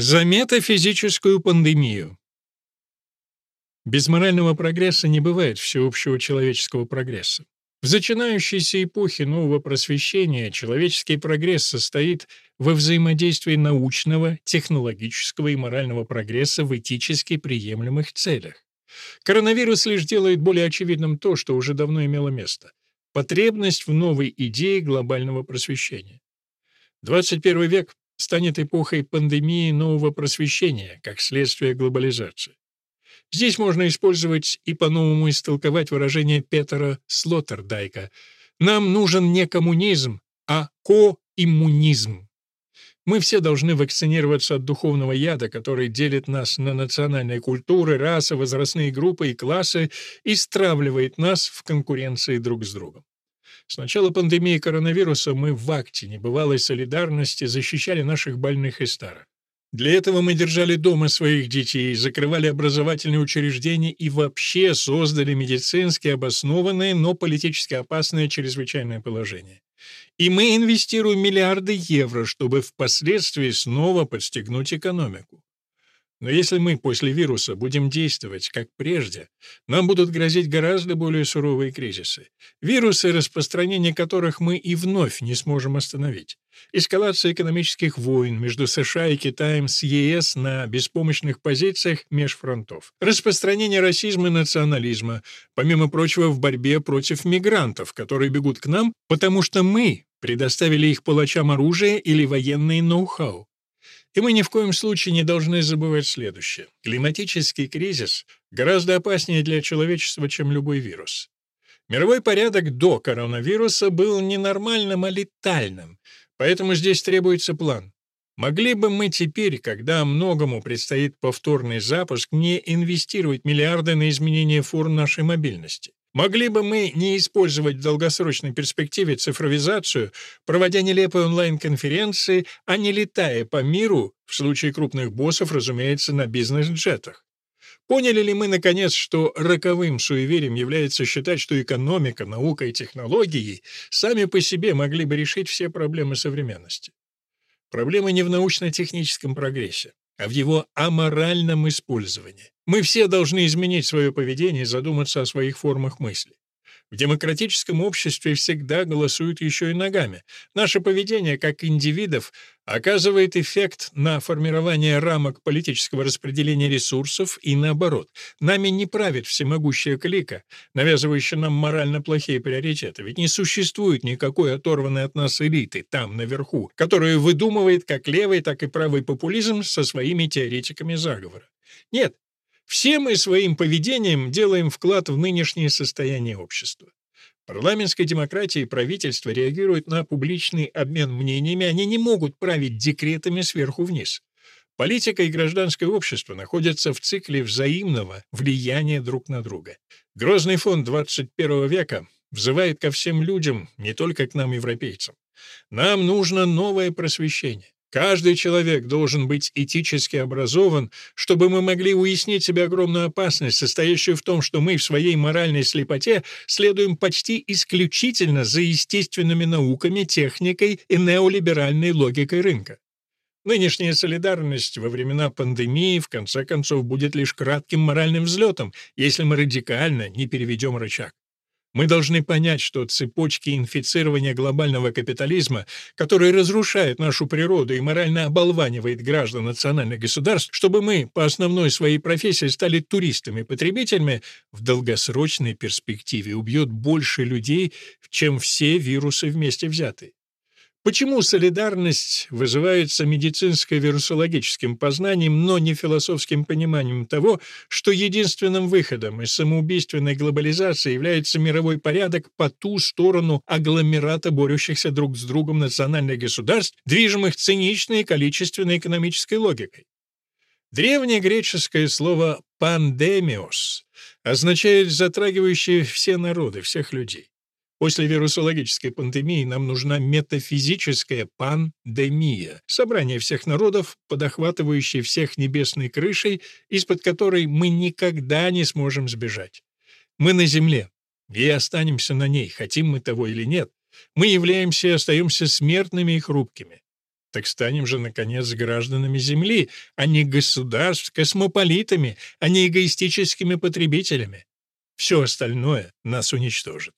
За метафизическую пандемию. Без морального прогресса не бывает всеобщего человеческого прогресса. В зачинающейся эпохе нового просвещения человеческий прогресс состоит во взаимодействии научного, технологического и морального прогресса в этически приемлемых целях. Коронавирус лишь делает более очевидным то, что уже давно имело место — потребность в новой идее глобального просвещения. 21 век станет эпохой пандемии нового просвещения, как следствие глобализации. Здесь можно использовать и по-новому истолковать выражение Петера Слоттердайка «Нам нужен не коммунизм, а коиммунизм». Мы все должны вакцинироваться от духовного яда, который делит нас на национальные культуры, расы, возрастные группы и классы и стравливает нас в конкуренции друг с другом. С начала пандемии коронавируса мы в акте небывалой солидарности защищали наших больных и старых. Для этого мы держали дома своих детей, закрывали образовательные учреждения и вообще создали медицински обоснованное, но политически опасное чрезвычайное положение. И мы инвестируем миллиарды евро, чтобы впоследствии снова подстегнуть экономику. Но если мы после вируса будем действовать как прежде, нам будут грозить гораздо более суровые кризисы. Вирусы, распространение которых мы и вновь не сможем остановить. Эскалация экономических войн между США и Китаем с ЕС на беспомощных позициях меж фронтов. Распространение расизма и национализма, помимо прочего, в борьбе против мигрантов, которые бегут к нам, потому что мы предоставили их палачам оружие или военные ноу-хау. И мы ни в коем случае не должны забывать следующее. Климатический кризис гораздо опаснее для человечества, чем любой вирус. Мировой порядок до коронавируса был не нормальным, а летальным, поэтому здесь требуется план. Могли бы мы теперь, когда многому предстоит повторный запуск, не инвестировать миллиарды на изменение форм нашей мобильности? Могли бы мы не использовать в долгосрочной перспективе цифровизацию, проводя нелепые онлайн-конференции, а не летая по миру, в случае крупных боссов, разумеется, на бизнес-джетах? Поняли ли мы, наконец, что роковым суеверием является считать, что экономика, наука и технологии сами по себе могли бы решить все проблемы современности? Проблема не в научно-техническом прогрессе а в его аморальном использовании. Мы все должны изменить свое поведение и задуматься о своих формах мысли. В демократическом обществе всегда голосуют еще и ногами. Наше поведение, как индивидов, оказывает эффект на формирование рамок политического распределения ресурсов и наоборот. Нами не правит всемогущая клика, навязывающая нам морально плохие приоритеты. Ведь не существует никакой оторванной от нас элиты там, наверху, которая выдумывает как левый, так и правый популизм со своими теоретиками заговора. Нет, все мы своим поведением делаем вклад в нынешнее состояние общества. Парламентская демократия и правительство реагируют на публичный обмен мнениями, они не могут править декретами сверху вниз. Политика и гражданское общество находятся в цикле взаимного влияния друг на друга. Грозный фон 21 века взывает ко всем людям, не только к нам, европейцам. Нам нужно новое просвещение. Каждый человек должен быть этически образован, чтобы мы могли уяснить себе огромную опасность, состоящую в том, что мы в своей моральной слепоте следуем почти исключительно за естественными науками, техникой и неолиберальной логикой рынка. Нынешняя солидарность во времена пандемии в конце концов будет лишь кратким моральным взлетом, если мы радикально не переведем рычаг. Мы должны понять, что цепочки инфицирования глобального капитализма, который разрушает нашу природу и морально оболванивает граждан национальных государств, чтобы мы по основной своей профессии стали туристами-потребителями, в долгосрочной перспективе убьет больше людей, чем все вирусы вместе взятые. Почему солидарность вызывается медицинско-вирусологическим познанием, но не философским пониманием того, что единственным выходом из самоубийственной глобализации является мировой порядок по ту сторону агломерата борющихся друг с другом национальных государств, движимых циничной количественной экономической логикой? Древнее греческое слово «пандемиос» означает «затрагивающий все народы, всех людей». После вирусологической пандемии нам нужна метафизическая пандемия, собрание всех народов, подохватывающее всех небесной крышей, из-под которой мы никогда не сможем сбежать. Мы на Земле, и останемся на ней, хотим мы того или нет. Мы являемся и остаемся смертными и хрупкими. Так станем же, наконец, гражданами Земли, а не государств, космополитами, а не эгоистическими потребителями. Все остальное нас уничтожит.